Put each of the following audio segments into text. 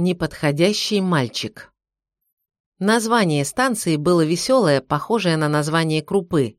Неподходящий мальчик. Название станции было веселое, похожее на название крупы.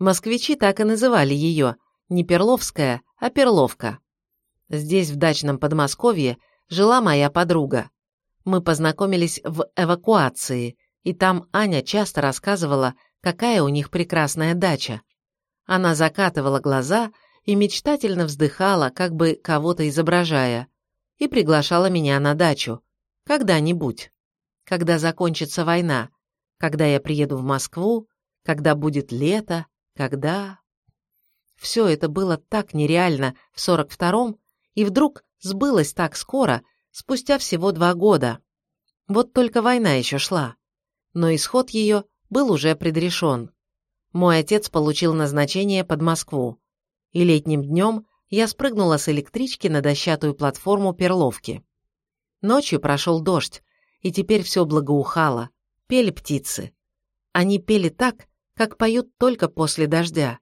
Москвичи так и называли ее, не Перловская, а Перловка. Здесь, в дачном Подмосковье, жила моя подруга. Мы познакомились в эвакуации, и там Аня часто рассказывала, какая у них прекрасная дача. Она закатывала глаза и мечтательно вздыхала, как бы кого-то изображая – и приглашала меня на дачу. Когда-нибудь. Когда закончится война. Когда я приеду в Москву. Когда будет лето. Когда... Все это было так нереально в 42-м, и вдруг сбылось так скоро, спустя всего два года. Вот только война еще шла. Но исход ее был уже предрешен. Мой отец получил назначение под Москву. И летним днем я спрыгнула с электрички на дощатую платформу Перловки. Ночью прошел дождь, и теперь все благоухало. Пели птицы. Они пели так, как поют только после дождя.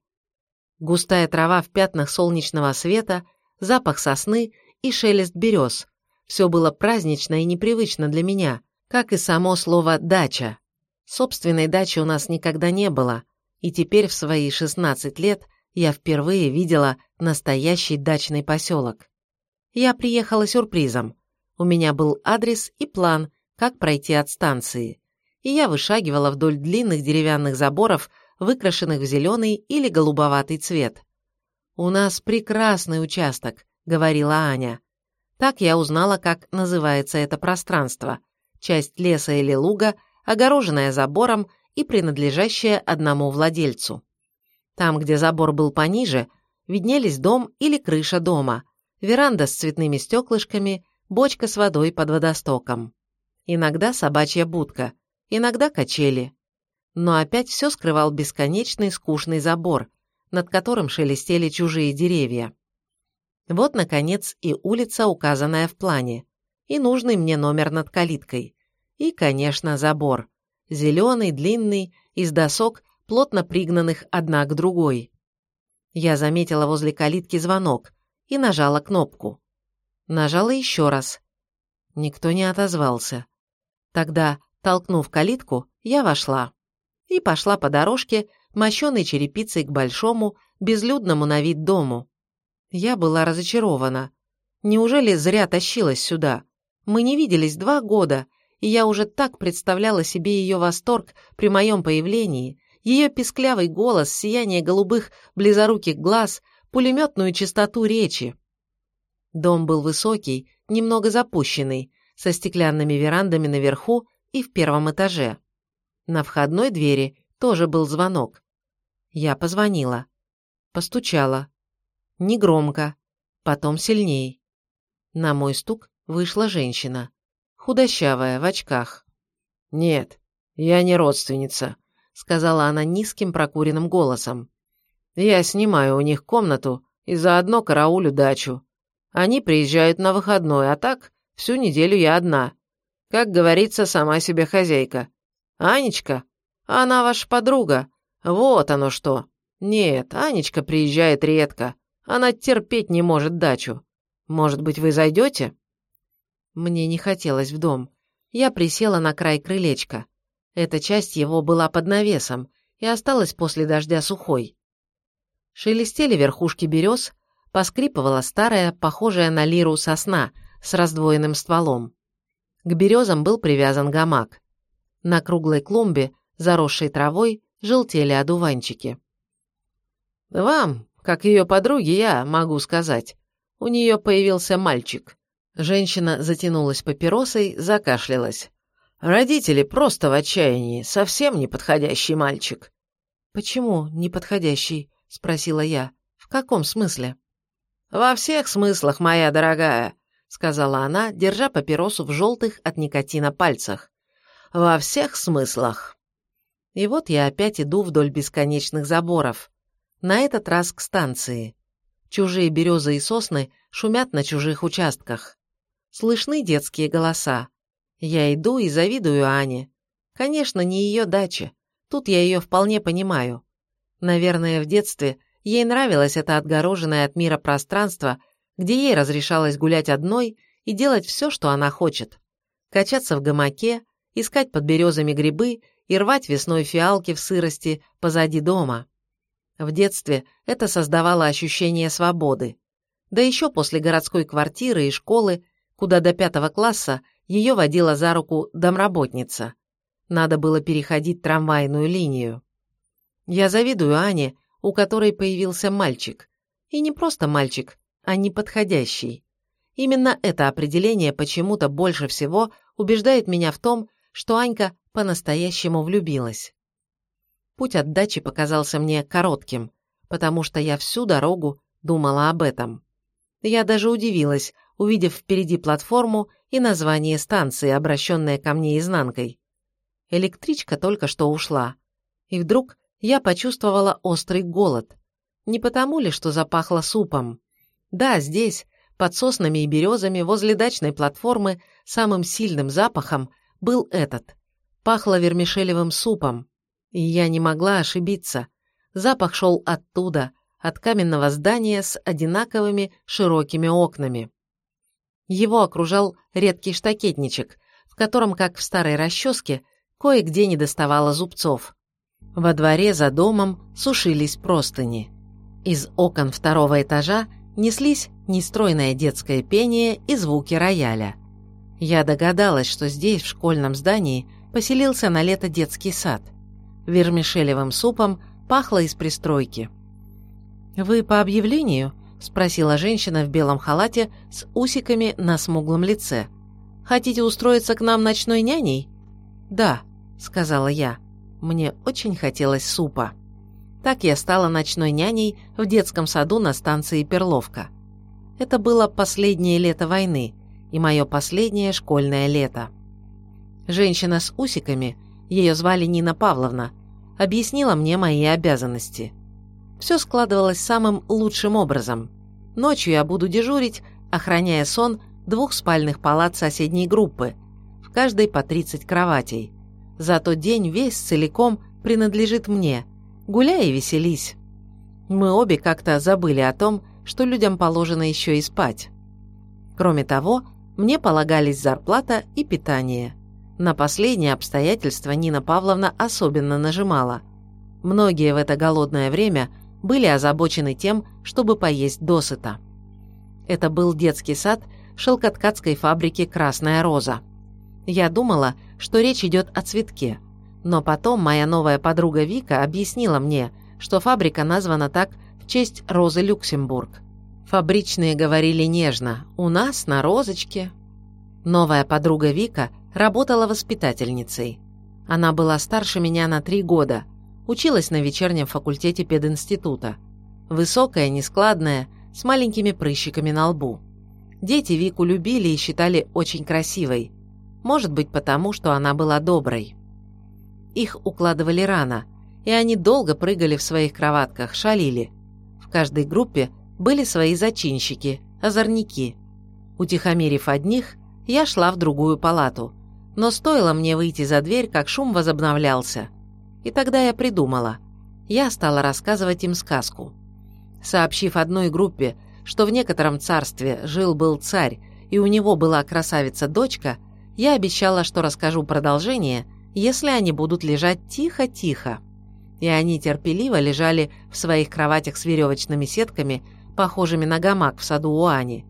Густая трава в пятнах солнечного света, запах сосны и шелест берез. Все было празднично и непривычно для меня, как и само слово «дача». Собственной дачи у нас никогда не было, и теперь в свои 16 лет я впервые видела настоящий дачный поселок. Я приехала сюрпризом. У меня был адрес и план, как пройти от станции. И я вышагивала вдоль длинных деревянных заборов, выкрашенных в зеленый или голубоватый цвет. «У нас прекрасный участок», — говорила Аня. Так я узнала, как называется это пространство. Часть леса или луга, огороженная забором и принадлежащая одному владельцу. Там, где забор был пониже, виднелись дом или крыша дома, веранда с цветными стеклышками, бочка с водой под водостоком. Иногда собачья будка, иногда качели. Но опять все скрывал бесконечный скучный забор, над которым шелестели чужие деревья. Вот, наконец, и улица, указанная в плане, и нужный мне номер над калиткой. И, конечно, забор. Зеленый, длинный, из досок плотно пригнанных одна к другой. Я заметила возле калитки звонок и нажала кнопку. Нажала еще раз. Никто не отозвался. Тогда, толкнув калитку, я вошла. И пошла по дорожке, мощенной черепицей к большому, безлюдному на вид дому. Я была разочарована. Неужели зря тащилась сюда? Мы не виделись два года, и я уже так представляла себе ее восторг при моем появлении, ее писклявый голос, сияние голубых близоруких глаз, пулеметную чистоту речи. Дом был высокий, немного запущенный, со стеклянными верандами наверху и в первом этаже. На входной двери тоже был звонок. Я позвонила. Постучала. Негромко, потом сильней. На мой стук вышла женщина. Худощавая, в очках. «Нет, я не родственница», сказала она низким прокуренным голосом. «Я снимаю у них комнату и заодно караулю дачу. Они приезжают на выходной, а так всю неделю я одна. Как говорится, сама себе хозяйка. Анечка? Она ваша подруга. Вот оно что. Нет, Анечка приезжает редко. Она терпеть не может дачу. Может быть, вы зайдете?» Мне не хотелось в дом. Я присела на край крылечка. Эта часть его была под навесом и осталась после дождя сухой. Шелестели верхушки берез, поскрипывала старая, похожая на лиру сосна с раздвоенным стволом. К березам был привязан гамак. На круглой клумбе, заросшей травой, желтели одуванчики. «Вам, как ее подруге, я могу сказать. У нее появился мальчик». Женщина затянулась папиросой, закашлялась. Родители просто в отчаянии, совсем неподходящий мальчик. Почему неподходящий? спросила я. В каком смысле? Во всех смыслах, моя дорогая, сказала она, держа папиросу в желтых от никотина пальцах. Во всех смыслах. И вот я опять иду вдоль бесконечных заборов. На этот раз к станции. Чужие березы и сосны шумят на чужих участках. Слышны детские голоса. Я иду и завидую Ане. Конечно, не ее дача. Тут я ее вполне понимаю. Наверное, в детстве ей нравилось это отгороженное от мира пространство, где ей разрешалось гулять одной и делать все, что она хочет. качаться в гамаке, искать под березами грибы и рвать весной фиалки в сырости позади дома. В детстве это создавало ощущение свободы. Да еще после городской квартиры и школы, куда до пятого класса ее водила за руку домработница. Надо было переходить трамвайную линию. Я завидую Ане, у которой появился мальчик. И не просто мальчик, а неподходящий. Именно это определение почему-то больше всего убеждает меня в том, что Анька по-настоящему влюбилась. Путь от дачи показался мне коротким, потому что я всю дорогу думала об этом. Я даже удивилась, увидев впереди платформу и название станции, обращенное ко мне изнанкой. Электричка только что ушла. И вдруг я почувствовала острый голод. Не потому ли, что запахло супом? Да, здесь, под соснами и березами, возле дачной платформы, самым сильным запахом был этот. Пахло вермишелевым супом. И я не могла ошибиться. Запах шел оттуда, от каменного здания с одинаковыми широкими окнами. Его окружал редкий штакетничек, в котором, как в старой расческе, кое-где не доставало зубцов. Во дворе за домом сушились простыни. Из окон второго этажа неслись нестройное детское пение и звуки рояля. Я догадалась, что здесь, в школьном здании, поселился на лето детский сад. Вермишелевым супом пахло из пристройки. «Вы по объявлению?» – спросила женщина в белом халате с усиками на смуглом лице. «Хотите устроиться к нам ночной няней?» «Да», – сказала я. Мне очень хотелось супа. Так я стала ночной няней в детском саду на станции Перловка. Это было последнее лето войны и мое последнее школьное лето. Женщина с усиками, ее звали Нина Павловна, объяснила мне мои обязанности. Все складывалось самым лучшим образом. Ночью я буду дежурить, охраняя сон двух спальных палат соседней группы, в каждой по 30 кроватей. Зато день весь целиком принадлежит мне. Гуляй и веселись. Мы обе как-то забыли о том, что людям положено еще и спать. Кроме того, мне полагались зарплата и питание. На последнее обстоятельство Нина Павловна особенно нажимала. Многие в это голодное время были озабочены тем, чтобы поесть досыта. Это был детский сад шелкоткацкой фабрики «Красная роза». Я думала, что речь идет о цветке. Но потом моя новая подруга Вика объяснила мне, что фабрика названа так в честь Розы Люксембург. Фабричные говорили нежно «У нас на розочке». Новая подруга Вика работала воспитательницей. Она была старше меня на три года, училась на вечернем факультете пединститута. Высокая, нескладная, с маленькими прыщиками на лбу. Дети Вику любили и считали очень красивой. Может быть, потому, что она была доброй. Их укладывали рано, и они долго прыгали в своих кроватках, шалили. В каждой группе были свои зачинщики, озорники. Утихомирив одних, я шла в другую палату. Но стоило мне выйти за дверь, как шум возобновлялся. И тогда я придумала. Я стала рассказывать им сказку. Сообщив одной группе, что в некотором царстве жил-был царь, и у него была красавица-дочка, я обещала, что расскажу продолжение, если они будут лежать тихо-тихо. И они терпеливо лежали в своих кроватях с веревочными сетками, похожими на гамак в саду у Ани.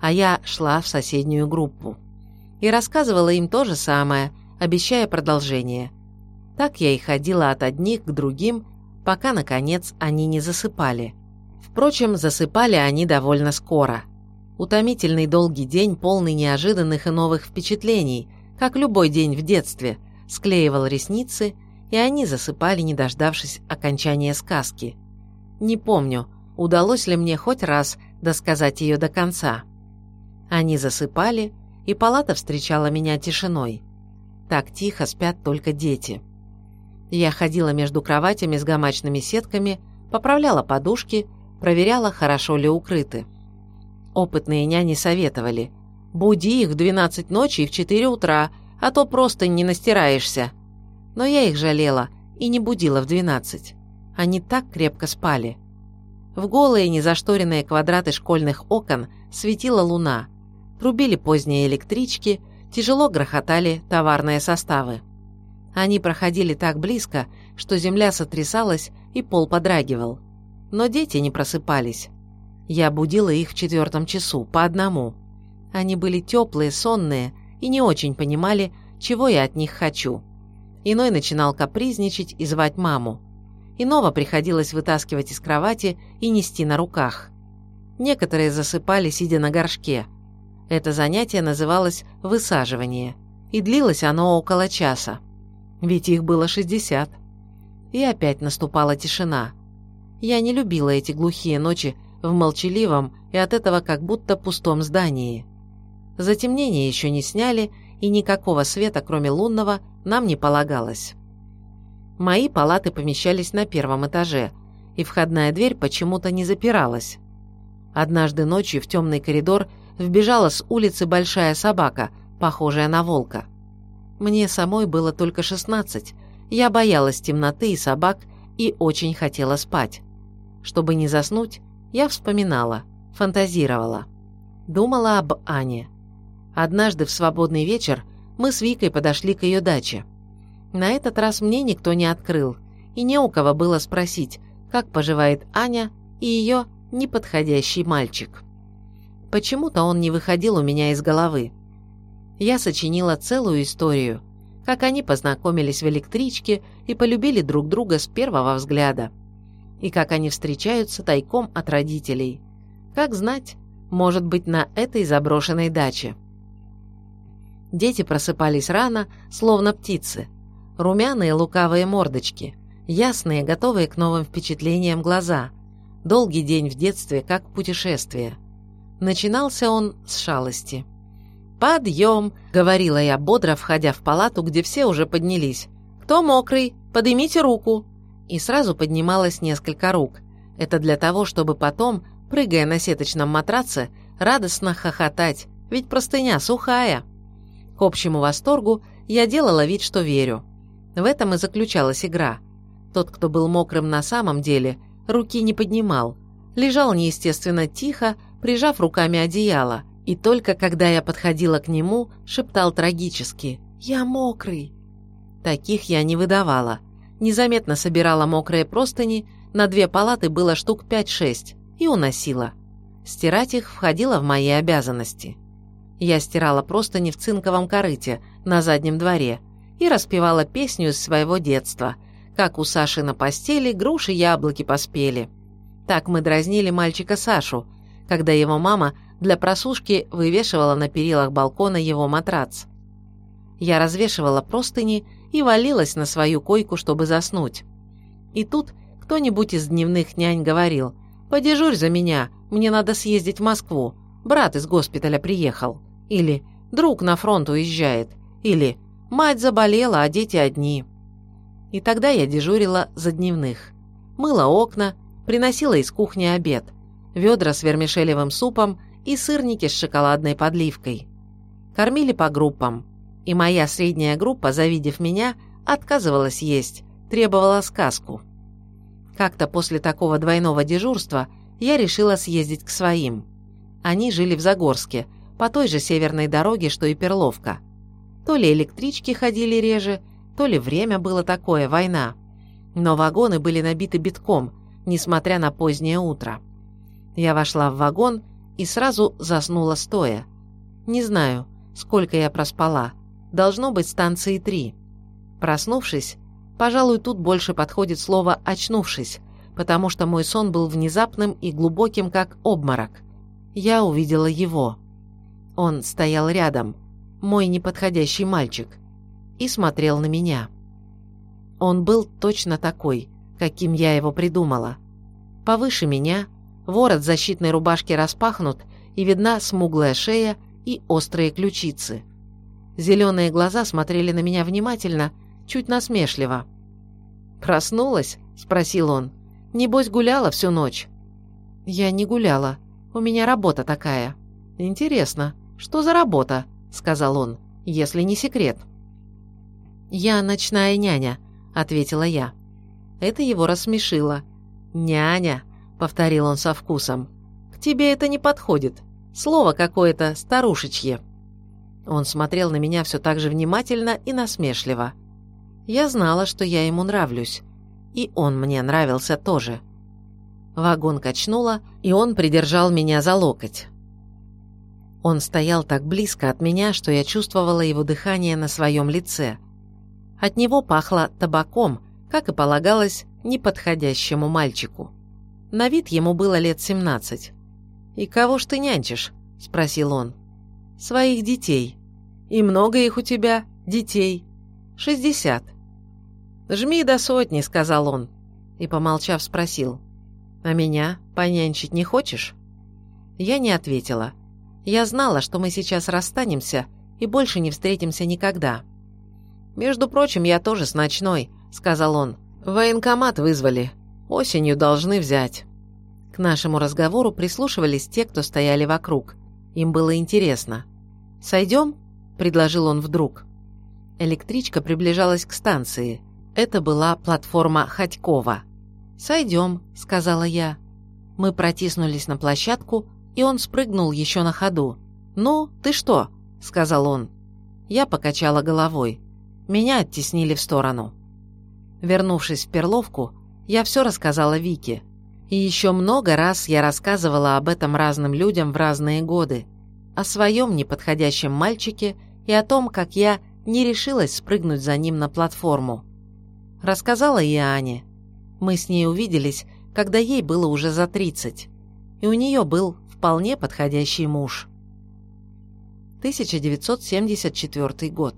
А я шла в соседнюю группу. И рассказывала им то же самое, обещая продолжение. Так я и ходила от одних к другим, пока, наконец, они не засыпали. Впрочем, засыпали они довольно скоро – Утомительный долгий день, полный неожиданных и новых впечатлений, как любой день в детстве, склеивал ресницы, и они засыпали, не дождавшись окончания сказки. Не помню, удалось ли мне хоть раз досказать ее до конца. Они засыпали, и палата встречала меня тишиной. Так тихо спят только дети. Я ходила между кроватями с гамачными сетками, поправляла подушки, проверяла, хорошо ли укрыты. Опытные няни советовали. «Буди их в 12 ночи и в 4 утра, а то просто не настираешься». Но я их жалела и не будила в 12. Они так крепко спали. В голые незашторенные квадраты школьных окон светила луна. Трубили поздние электрички, тяжело грохотали товарные составы. Они проходили так близко, что земля сотрясалась и пол подрагивал. Но дети не просыпались. Я будила их в четвертом часу, по одному. Они были теплые, сонные и не очень понимали, чего я от них хочу. Иной начинал капризничать и звать маму. Иного приходилось вытаскивать из кровати и нести на руках. Некоторые засыпали, сидя на горшке. Это занятие называлось «высаживание», и длилось оно около часа. Ведь их было 60. И опять наступала тишина. Я не любила эти глухие ночи в молчаливом и от этого как будто пустом здании. Затемнение еще не сняли, и никакого света, кроме лунного, нам не полагалось. Мои палаты помещались на первом этаже, и входная дверь почему-то не запиралась. Однажды ночью в темный коридор вбежала с улицы большая собака, похожая на волка. Мне самой было только 16, я боялась темноты и собак и очень хотела спать. Чтобы не заснуть, я вспоминала, фантазировала. Думала об Ане. Однажды в свободный вечер мы с Викой подошли к ее даче. На этот раз мне никто не открыл, и не у кого было спросить, как поживает Аня и ее неподходящий мальчик. Почему-то он не выходил у меня из головы. Я сочинила целую историю, как они познакомились в электричке и полюбили друг друга с первого взгляда. И как они встречаются тайком от родителей. Как знать, может быть, на этой заброшенной даче. Дети просыпались рано, словно птицы. Румяные лукавые мордочки, ясные, готовые к новым впечатлениям глаза. Долгий день в детстве, как путешествие. Начинался он с шалости. «Подъем!» — говорила я бодро, входя в палату, где все уже поднялись. «Кто мокрый? Поднимите руку!» И сразу поднималось несколько рук. Это для того, чтобы потом, прыгая на сеточном матраце, радостно хохотать, ведь простыня сухая. К общему восторгу я делала вид, что верю. В этом и заключалась игра. Тот, кто был мокрым на самом деле, руки не поднимал. Лежал неестественно тихо, прижав руками одеяло, и только когда я подходила к нему, шептал трагически «Я мокрый». Таких я не выдавала. Незаметно собирала мокрые простыни, на две палаты было штук 5-6, и уносила. Стирать их входило в мои обязанности. Я стирала простыни в цинковом корыте на заднем дворе и распевала песню из своего детства, как у Саши на постели груши яблоки поспели. Так мы дразнили мальчика Сашу, когда его мама для просушки вывешивала на перилах балкона его матрац. Я развешивала простыни и валилась на свою койку, чтобы заснуть. И тут кто-нибудь из дневных нянь говорил «Подежурь за меня, мне надо съездить в Москву, брат из госпиталя приехал». Или «Друг на фронт уезжает». Или «Мать заболела, а дети одни». И тогда я дежурила за дневных. Мыла окна, приносила из кухни обед, ведра с вермишелевым супом и сырники с шоколадной подливкой. Кормили по группам, и моя средняя группа, завидев меня, отказывалась есть, требовала сказку. Как-то после такого двойного дежурства я решила съездить к своим. Они жили в Загорске, по той же северной дороге, что и Перловка. То ли электрички ходили реже, то ли время было такое, война. Но вагоны были набиты битком, несмотря на позднее утро. Я вошла в вагон и сразу заснула стоя. Не знаю, сколько я проспала. Должно быть станции три. Проснувшись, пожалуй, тут больше подходит слово «очнувшись», потому что мой сон был внезапным и глубоким, как обморок. Я увидела его. Он стоял рядом, мой неподходящий мальчик, и смотрел на меня. Он был точно такой, каким я его придумала. Повыше меня, ворот защитной рубашки распахнут, и видна смуглая шея и острые ключицы. Зеленые глаза смотрели на меня внимательно, чуть насмешливо. «Проснулась?» – спросил он. «Небось, гуляла всю ночь?» «Я не гуляла. У меня работа такая». «Интересно. «Что за работа?» – сказал он, – «если не секрет». «Я ночная няня», – ответила я. Это его рассмешило. «Няня», – повторил он со вкусом. «К тебе это не подходит. Слово какое-то старушечье». Он смотрел на меня все так же внимательно и насмешливо. Я знала, что я ему нравлюсь. И он мне нравился тоже. Вагон качнуло, и он придержал меня за локоть. Он стоял так близко от меня, что я чувствовала его дыхание на своем лице. От него пахло табаком, как и полагалось неподходящему мальчику. На вид ему было лет 17. «И кого ж ты нянчишь?» – спросил он. «Своих детей. И много их у тебя, детей?» «Шестьдесят». «Жми до сотни», – сказал он. И, помолчав, спросил. «А меня понянчить не хочешь?» Я не ответила. Я знала, что мы сейчас расстанемся и больше не встретимся никогда. «Между прочим, я тоже с ночной», – сказал он. «Военкомат вызвали. Осенью должны взять». К нашему разговору прислушивались те, кто стояли вокруг. Им было интересно. «Сойдем?» – предложил он вдруг. Электричка приближалась к станции. Это была платформа Ходькова. «Сойдем», – сказала я. Мы протиснулись на площадку, и он спрыгнул еще на ходу. «Ну, ты что?» – сказал он. Я покачала головой. Меня оттеснили в сторону. Вернувшись в Перловку, я все рассказала Вике. И еще много раз я рассказывала об этом разным людям в разные годы. О своем неподходящем мальчике и о том, как я не решилась спрыгнуть за ним на платформу. Рассказала и Ане. Мы с ней увиделись, когда ей было уже за 30, и у нее был вполне подходящий муж. 1974 год.